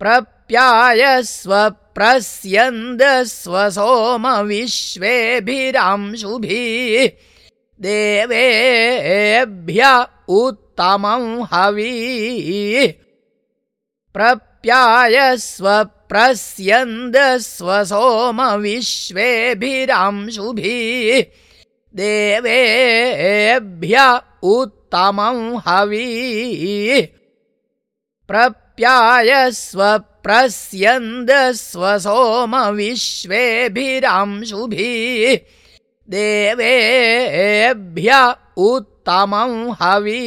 प्रप्यायस्व प्रस्यन्दस्व सोम विश्वेभिरांशुभिः देवेभ्य उत्तमं हवी। प्रप्यायस्व प्रस्यन्दस्व सोम विश्वेभिरांशुभिः देवेभ्य उत्तमं हवी प्रप्यायस्व प्रस्यन्दस्व सोम विश्वेभिरांशुभिः देवेभ्य उत्तमं हवी